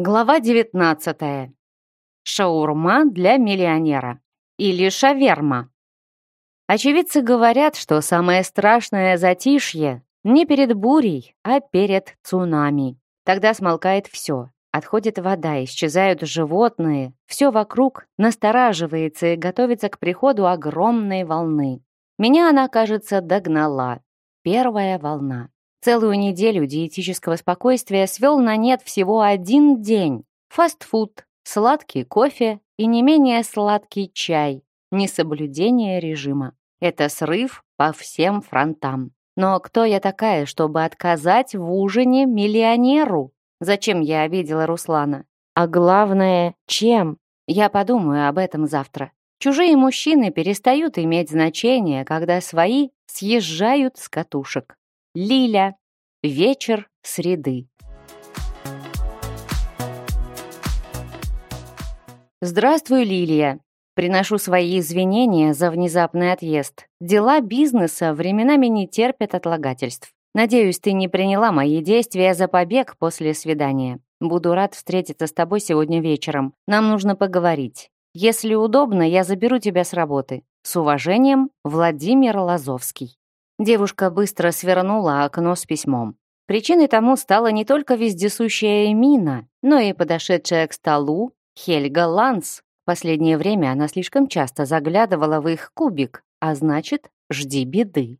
Глава 19. Шаурма для миллионера. Или шаверма. Очевидцы говорят, что самое страшное затишье не перед бурей, а перед цунами. Тогда смолкает все. Отходит вода, исчезают животные, все вокруг настораживается и готовится к приходу огромной волны. Меня она, кажется, догнала. Первая волна. Целую неделю диетического спокойствия свел на нет всего один день. Фастфуд, сладкий кофе и не менее сладкий чай. Несоблюдение режима. Это срыв по всем фронтам. Но кто я такая, чтобы отказать в ужине миллионеру? Зачем я обидела Руслана? А главное, чем? Я подумаю об этом завтра. Чужие мужчины перестают иметь значение, когда свои съезжают с катушек. Лиля. Вечер среды. Здравствуй, Лилия. Приношу свои извинения за внезапный отъезд. Дела бизнеса временами не терпят отлагательств. Надеюсь, ты не приняла мои действия за побег после свидания. Буду рад встретиться с тобой сегодня вечером. Нам нужно поговорить. Если удобно, я заберу тебя с работы. С уважением, Владимир Лазовский. Девушка быстро свернула окно с письмом. Причиной тому стала не только вездесущая Эмина, но и подошедшая к столу Хельга Ланс. Последнее время она слишком часто заглядывала в их кубик, а значит, жди беды.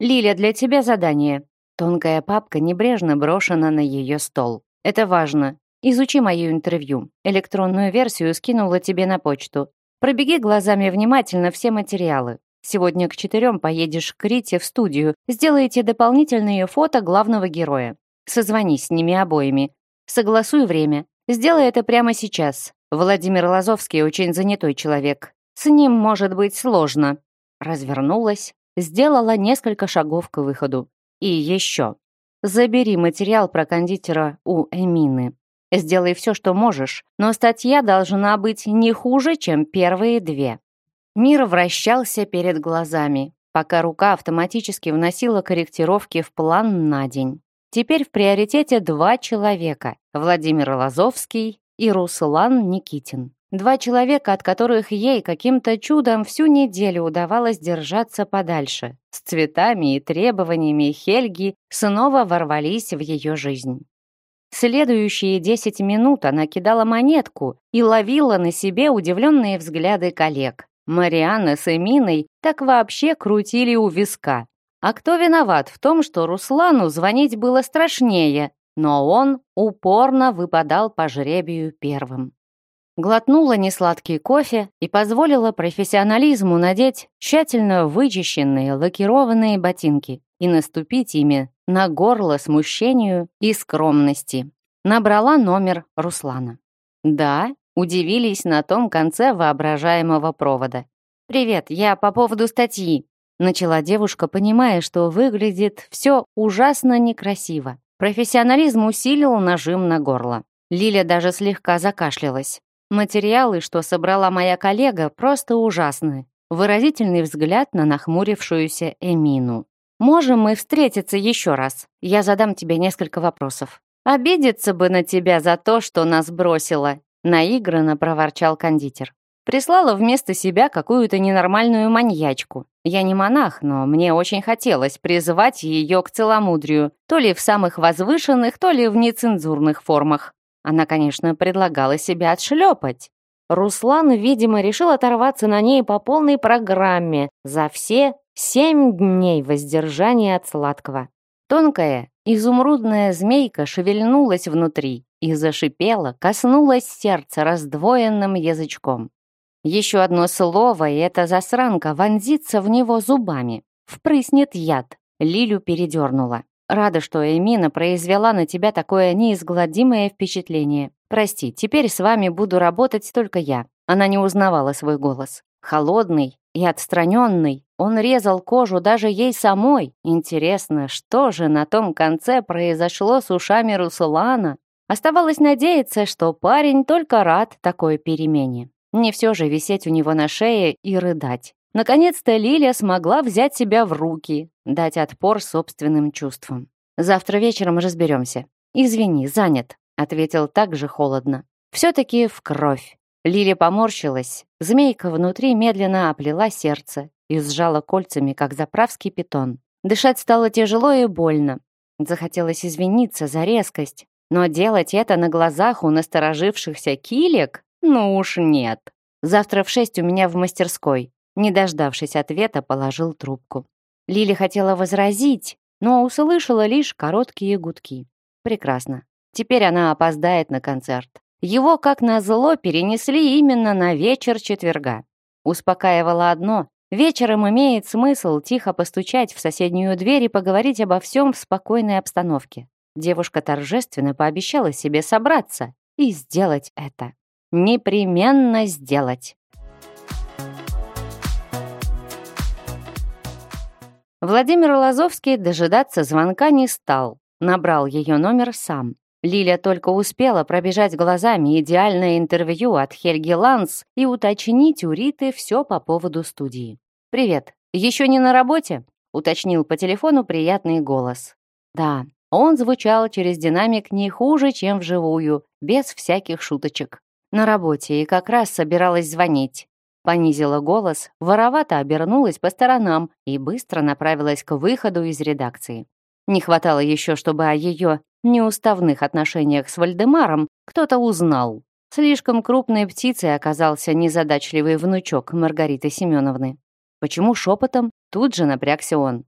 «Лиля, для тебя задание». Тонкая папка небрежно брошена на ее стол. «Это важно. Изучи мое интервью. Электронную версию скинула тебе на почту. Пробеги глазами внимательно все материалы. Сегодня к четырем поедешь к Рите в студию, сделаете дополнительные фото главного героя. Созвонись с ними обоими. Согласуй время. Сделай это прямо сейчас. Владимир Лазовский очень занятой человек. С ним может быть сложно. Развернулась, сделала несколько шагов к выходу. И еще. Забери материал про кондитера у Эмины. Сделай все, что можешь, но статья должна быть не хуже, чем первые две. Мир вращался перед глазами, пока рука автоматически вносила корректировки в план на день. Теперь в приоритете два человека – Владимир Лазовский и Руслан Никитин. Два человека, от которых ей каким-то чудом всю неделю удавалось держаться подальше. С цветами и требованиями Хельги снова ворвались в ее жизнь. Следующие десять минут она кидала монетку и ловила на себе удивленные взгляды коллег. Марианна с Эминой так вообще крутили у виска. А кто виноват в том, что Руслану звонить было страшнее, но он упорно выпадал по жребию первым. Глотнула несладкий кофе и позволила профессионализму надеть тщательно вычищенные лакированные ботинки и наступить ими на горло смущению и скромности. Набрала номер Руслана. Да, удивились на том конце воображаемого провода. «Привет, я по поводу статьи», — начала девушка, понимая, что выглядит все ужасно некрасиво. Профессионализм усилил нажим на горло. Лиля даже слегка закашлялась. Материалы, что собрала моя коллега, просто ужасны. Выразительный взгляд на нахмурившуюся Эмину. «Можем мы встретиться еще раз? Я задам тебе несколько вопросов. Обидеться бы на тебя за то, что нас бросила, наигранно проворчал кондитер. Прислала вместо себя какую-то ненормальную маньячку. Я не монах, но мне очень хотелось призывать ее к целомудрию, то ли в самых возвышенных, то ли в нецензурных формах. Она, конечно, предлагала себя отшлепать. Руслан, видимо, решил оторваться на ней по полной программе за все семь дней воздержания от сладкого. Тонкая, изумрудная змейка шевельнулась внутри, и зашипела, коснулась сердца раздвоенным язычком. Еще одно слово, и эта засранка вонзится в него зубами. Впрыснет яд. Лилю передернула. Рада, что Эмина произвела на тебя такое неизгладимое впечатление. Прости, теперь с вами буду работать только я. Она не узнавала свой голос. Холодный и отстраненный, он резал кожу даже ей самой. Интересно, что же на том конце произошло с ушами Руслана? Оставалось надеяться, что парень только рад такой перемене. Не все же висеть у него на шее и рыдать. Наконец-то Лилия смогла взять себя в руки, дать отпор собственным чувствам. Завтра вечером разберемся. Извини, занят. ответил так же холодно. Все-таки в кровь. Лили поморщилась. Змейка внутри медленно оплела сердце и сжала кольцами, как заправский питон. Дышать стало тяжело и больно. Захотелось извиниться за резкость, но делать это на глазах у насторожившихся килек? Ну уж нет. Завтра в шесть у меня в мастерской. Не дождавшись ответа, положил трубку. Лили хотела возразить, но услышала лишь короткие гудки. Прекрасно. Теперь она опоздает на концерт. Его, как назло, перенесли именно на вечер четверга. Успокаивало одно. Вечером имеет смысл тихо постучать в соседнюю дверь и поговорить обо всем в спокойной обстановке. Девушка торжественно пообещала себе собраться и сделать это. Непременно сделать. Владимир Лазовский дожидаться звонка не стал. Набрал ее номер сам. Лиля только успела пробежать глазами идеальное интервью от Хельги Ланс и уточнить у Риты все по поводу студии. «Привет, еще не на работе?» — уточнил по телефону приятный голос. Да, он звучал через динамик не хуже, чем вживую, без всяких шуточек. На работе и как раз собиралась звонить. Понизила голос, воровато обернулась по сторонам и быстро направилась к выходу из редакции. Не хватало еще, чтобы о ее неуставных отношениях с Вальдемаром кто-то узнал. Слишком крупной птицей оказался незадачливый внучок Маргариты Семеновны. Почему шепотом? Тут же напрягся он.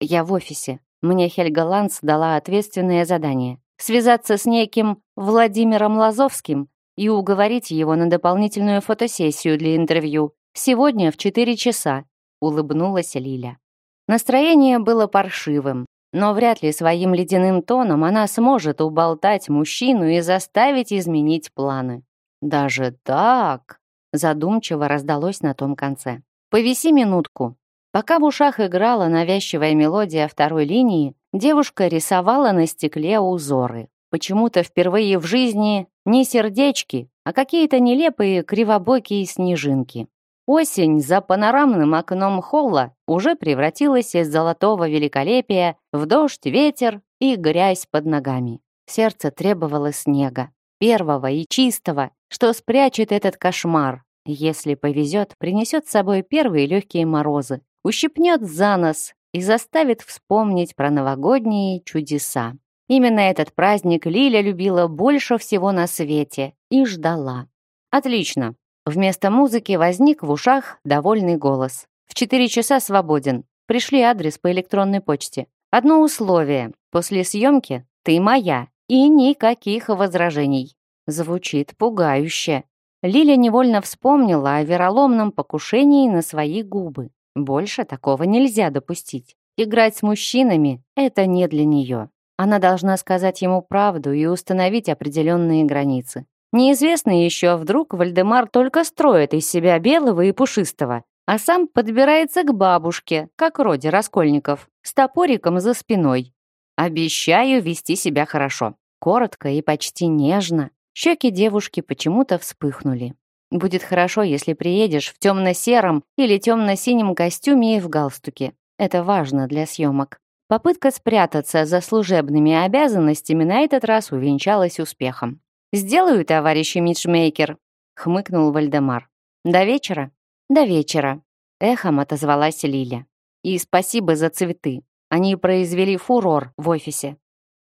«Я в офисе. Мне Хельга Ланс дала ответственное задание. Связаться с неким Владимиром Лазовским и уговорить его на дополнительную фотосессию для интервью. Сегодня в 4 часа», — улыбнулась Лиля. Настроение было паршивым. Но вряд ли своим ледяным тоном она сможет уболтать мужчину и заставить изменить планы. «Даже так?» — задумчиво раздалось на том конце. «Повиси минутку». Пока в ушах играла навязчивая мелодия второй линии, девушка рисовала на стекле узоры. Почему-то впервые в жизни не сердечки, а какие-то нелепые кривобокие снежинки. Осень за панорамным окном холла уже превратилась из золотого великолепия в дождь, ветер и грязь под ногами. Сердце требовало снега, первого и чистого, что спрячет этот кошмар. Если повезет, принесет с собой первые легкие морозы, ущипнет за нос и заставит вспомнить про новогодние чудеса. Именно этот праздник Лиля любила больше всего на свете и ждала. Отлично, Вместо музыки возник в ушах довольный голос. «В четыре часа свободен. Пришли адрес по электронной почте. Одно условие. После съемки ты моя. И никаких возражений». Звучит пугающе. Лиля невольно вспомнила о вероломном покушении на свои губы. Больше такого нельзя допустить. Играть с мужчинами — это не для нее. Она должна сказать ему правду и установить определенные границы. Неизвестно еще, вдруг Вальдемар только строит из себя белого и пушистого, а сам подбирается к бабушке, как роде Раскольников, с топориком за спиной. Обещаю вести себя хорошо. Коротко и почти нежно. Щеки девушки почему-то вспыхнули. Будет хорошо, если приедешь в темно-сером или темно-синем костюме и в галстуке. Это важно для съемок. Попытка спрятаться за служебными обязанностями на этот раз увенчалась успехом. «Сделаю, товарищ имиджмейкер», — хмыкнул Вальдемар. «До вечера?» «До вечера», — эхом отозвалась Лиля. «И спасибо за цветы. Они произвели фурор в офисе.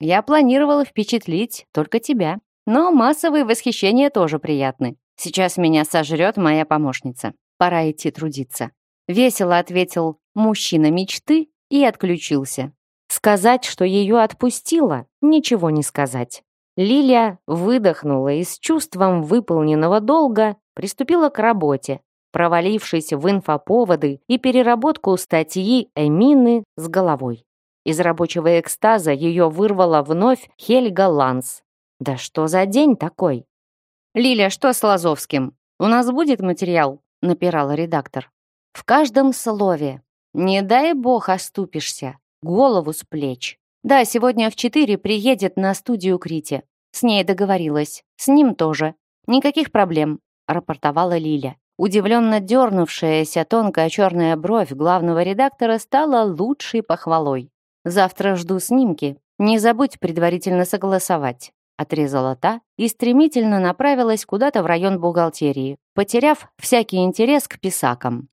Я планировала впечатлить только тебя. Но массовые восхищения тоже приятны. Сейчас меня сожрет моя помощница. Пора идти трудиться». Весело ответил мужчина мечты и отключился. Сказать, что ее отпустила, ничего не сказать. Лилия выдохнула и с чувством выполненного долга приступила к работе, провалившись в инфоповоды и переработку статьи Эмины с головой. Из рабочего экстаза ее вырвала вновь Хельга Ланс. «Да что за день такой?» «Лиля, что с Лазовским? У нас будет материал?» — напирала редактор. «В каждом слове. Не дай бог оступишься. Голову с плеч. Да, сегодня в четыре приедет на студию Крити. С ней договорилась. С ним тоже. Никаких проблем, рапортовала Лиля. Удивленно дернувшаяся тонкая черная бровь главного редактора стала лучшей похвалой. «Завтра жду снимки. Не забудь предварительно согласовать. Отрезала та и стремительно направилась куда-то в район бухгалтерии, потеряв всякий интерес к писакам.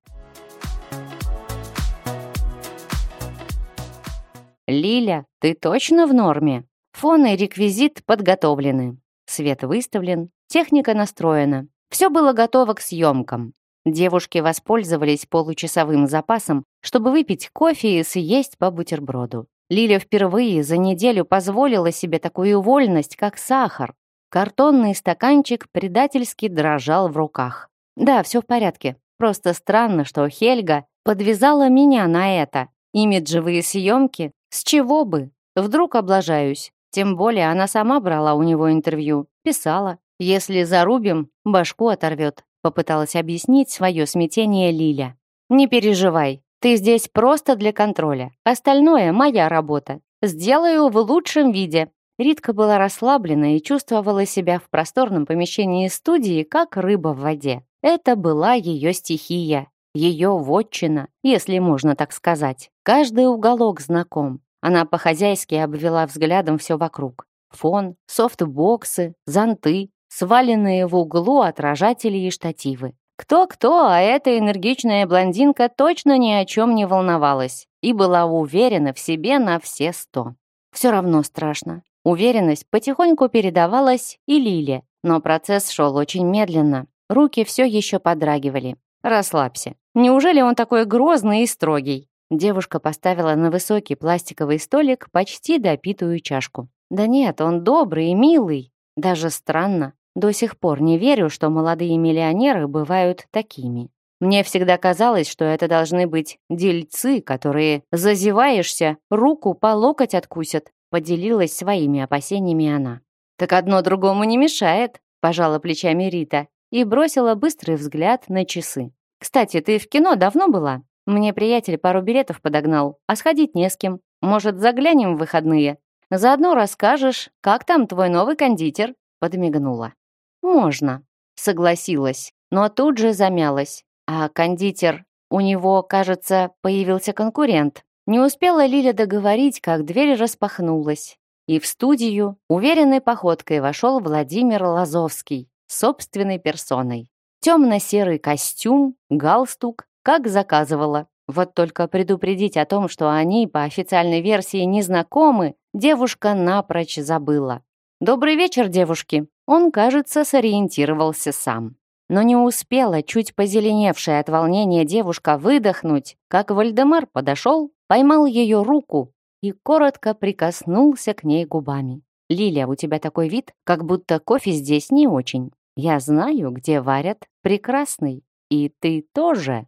«Лиля, ты точно в норме?» Фон и реквизит подготовлены. Свет выставлен, техника настроена. Все было готово к съемкам. Девушки воспользовались получасовым запасом, чтобы выпить кофе и съесть по бутерброду. Лиля впервые за неделю позволила себе такую вольность, как сахар. Картонный стаканчик предательски дрожал в руках. Да, все в порядке. Просто странно, что Хельга подвязала меня на это. Имиджевые съемки? С чего бы? Вдруг облажаюсь. Тем более она сама брала у него интервью. Писала. Если зарубим, башку оторвет. Попыталась объяснить свое смятение Лиля. «Не переживай, ты здесь просто для контроля. Остальное — моя работа. Сделаю в лучшем виде». Ритка была расслаблена и чувствовала себя в просторном помещении студии, как рыба в воде. Это была ее стихия, ее вотчина, если можно так сказать. Каждый уголок знаком. Она по-хозяйски обвела взглядом все вокруг. Фон, софтбоксы, зонты, сваленные в углу отражатели и штативы. Кто-кто, а эта энергичная блондинка точно ни о чем не волновалась и была уверена в себе на все сто. Все равно страшно. Уверенность потихоньку передавалась и Лиле, но процесс шел очень медленно. Руки все еще подрагивали. «Расслабься. Неужели он такой грозный и строгий?» Девушка поставила на высокий пластиковый столик почти допитую чашку. «Да нет, он добрый и милый. Даже странно. До сих пор не верю, что молодые миллионеры бывают такими. Мне всегда казалось, что это должны быть дельцы, которые, зазеваешься, руку по локоть откусят, поделилась своими опасениями она. «Так одно другому не мешает», — пожала плечами Рита и бросила быстрый взгляд на часы. «Кстати, ты в кино давно была? Мне приятель пару билетов подогнал, а сходить не с кем. Может, заглянем в выходные? Заодно расскажешь, как там твой новый кондитер?» Подмигнула. «Можно», — согласилась, но тут же замялась. «А кондитер, у него, кажется, появился конкурент». Не успела Лиля договорить, как дверь распахнулась. И в студию уверенной походкой вошел Владимир Лазовский, собственной персоной. Темно-серый костюм, галстук, как заказывала. Вот только предупредить о том, что они по официальной версии не знакомы, девушка напрочь забыла. «Добрый вечер, девушки!» Он, кажется, сориентировался сам. Но не успела чуть позеленевшая от волнения девушка выдохнуть, как Вальдемар подошел, поймал ее руку и коротко прикоснулся к ней губами. «Лиля, у тебя такой вид, как будто кофе здесь не очень. Я знаю, где варят прекрасный. И ты тоже».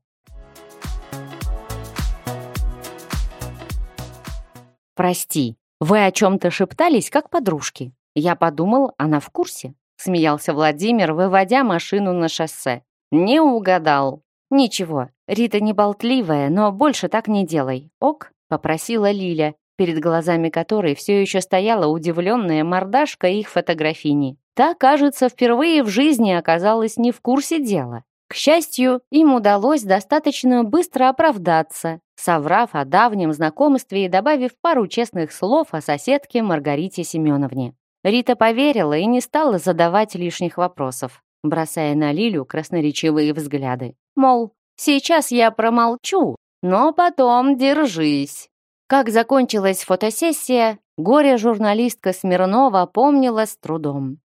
«Прости, вы о чем-то шептались, как подружки?» Я подумал, она в курсе. Смеялся Владимир, выводя машину на шоссе. Не угадал. Ничего, Рита не болтливая, но больше так не делай. Ок, попросила Лиля, перед глазами которой все еще стояла удивленная мордашка их фотографини. Та, кажется, впервые в жизни оказалась не в курсе дела. К счастью, им удалось достаточно быстро оправдаться, соврав о давнем знакомстве и добавив пару честных слов о соседке Маргарите Семеновне. Рита поверила и не стала задавать лишних вопросов, бросая на Лилю красноречивые взгляды. Мол, сейчас я промолчу, но потом держись. Как закончилась фотосессия, горе-журналистка Смирнова помнила с трудом.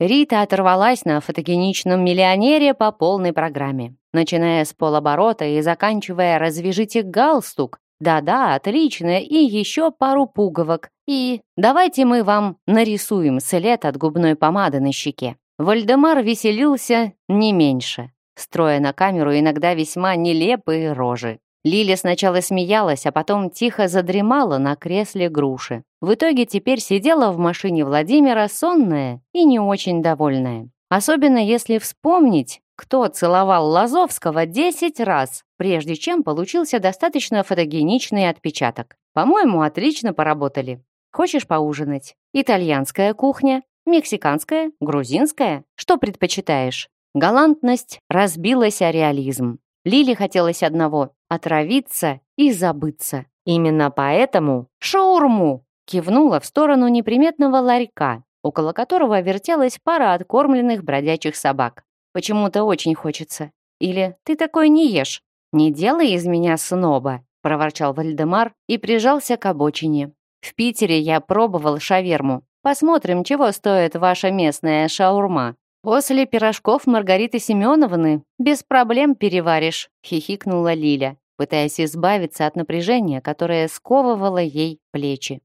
Рита оторвалась на фотогеничном миллионере по полной программе, начиная с полоборота и заканчивая «развяжите галстук», да-да, отлично, и еще пару пуговок. И давайте мы вам нарисуем след от губной помады на щеке. Вальдемар веселился не меньше, строя на камеру иногда весьма нелепые рожи. Лиля сначала смеялась, а потом тихо задремала на кресле груши. В итоге теперь сидела в машине Владимира сонная и не очень довольная. Особенно если вспомнить, кто целовал Лазовского 10 раз, прежде чем получился достаточно фотогеничный отпечаток. По-моему, отлично поработали. Хочешь поужинать? Итальянская кухня? Мексиканская? Грузинская? Что предпочитаешь? Галантность разбилась о реализм. Лиле хотелось одного — отравиться и забыться. Именно поэтому шаурму кивнула в сторону неприметного ларька, около которого вертелась пара откормленных бродячих собак. «Почему-то очень хочется. Или ты такой не ешь. Не делай из меня сноба», проворчал Вальдемар и прижался к обочине. «В Питере я пробовал шаверму. Посмотрим, чего стоит ваша местная шаурма. После пирожков Маргариты Семеновны без проблем переваришь», хихикнула Лиля, пытаясь избавиться от напряжения, которое сковывало ей плечи.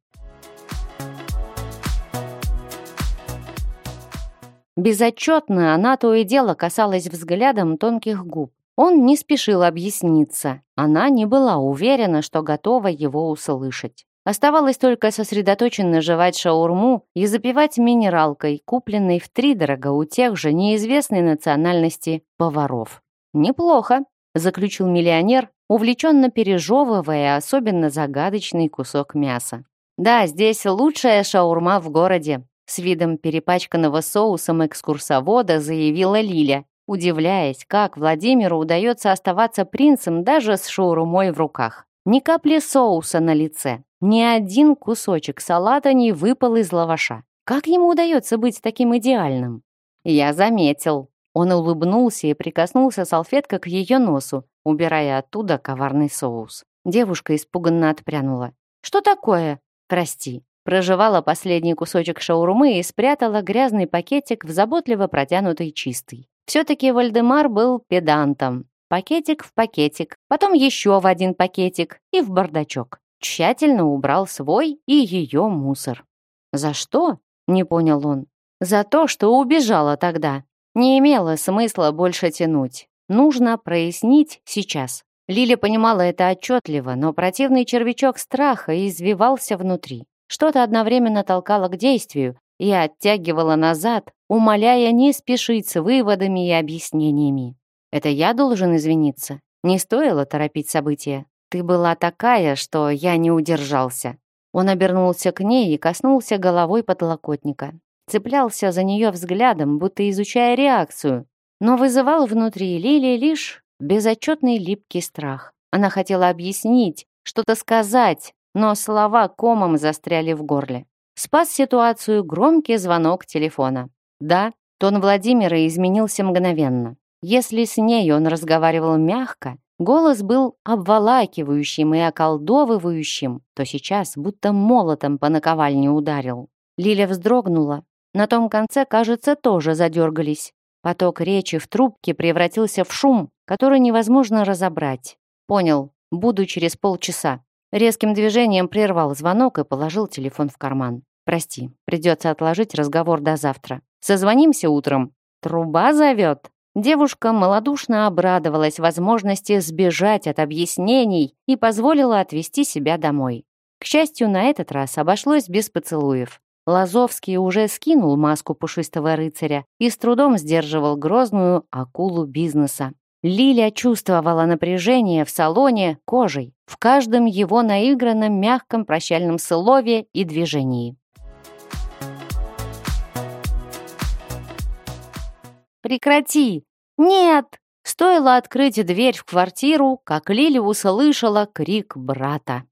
Безотчетно она то и дело касалась взглядом тонких губ. Он не спешил объясниться. Она не была уверена, что готова его услышать. Оставалось только сосредоточенно жевать шаурму и запивать минералкой, купленной втридорого у тех же неизвестной национальности поваров. «Неплохо», — заключил миллионер, увлеченно пережевывая особенно загадочный кусок мяса. «Да, здесь лучшая шаурма в городе», с видом перепачканного соусом экскурсовода заявила Лиля, удивляясь, как Владимиру удается оставаться принцем даже с шаурмой в руках. Ни капли соуса на лице, ни один кусочек салата не выпал из лаваша. Как ему удается быть таким идеальным? Я заметил. Он улыбнулся и прикоснулся салфеткой к ее носу, убирая оттуда коварный соус. Девушка испуганно отпрянула. «Что такое?» «Прости». Прожевала последний кусочек шаурмы и спрятала грязный пакетик в заботливо протянутый чистый. Все-таки Вальдемар был педантом. Пакетик в пакетик, потом еще в один пакетик и в бардачок. Тщательно убрал свой и ее мусор. «За что?» — не понял он. «За то, что убежала тогда. Не имело смысла больше тянуть. Нужно прояснить сейчас». Лиля понимала это отчетливо, но противный червячок страха извивался внутри. Что-то одновременно толкало к действию и оттягивало назад, умоляя не спешить с выводами и объяснениями. Это я должен извиниться. Не стоило торопить события. Ты была такая, что я не удержался. Он обернулся к ней и коснулся головой подлокотника. Цеплялся за нее взглядом, будто изучая реакцию, но вызывал внутри Лили лишь безотчетный липкий страх. Она хотела объяснить, что-то сказать, но слова комом застряли в горле. Спас ситуацию громкий звонок телефона. Да, тон Владимира изменился мгновенно. Если с ней он разговаривал мягко, голос был обволакивающим и околдовывающим, то сейчас будто молотом по наковальне ударил. Лиля вздрогнула. На том конце, кажется, тоже задергались. Поток речи в трубке превратился в шум, который невозможно разобрать. Понял, буду через полчаса. Резким движением прервал звонок и положил телефон в карман. Прости, придется отложить разговор до завтра. Созвонимся утром. Труба зовет. Девушка малодушно обрадовалась возможности сбежать от объяснений и позволила отвезти себя домой. К счастью, на этот раз обошлось без поцелуев. Лазовский уже скинул маску пушистого рыцаря и с трудом сдерживал грозную акулу бизнеса. Лиля чувствовала напряжение в салоне кожей, в каждом его наигранном мягком прощальном слове и движении. «Прекрати!» «Нет!» Стоило открыть дверь в квартиру, как Лили услышала крик брата.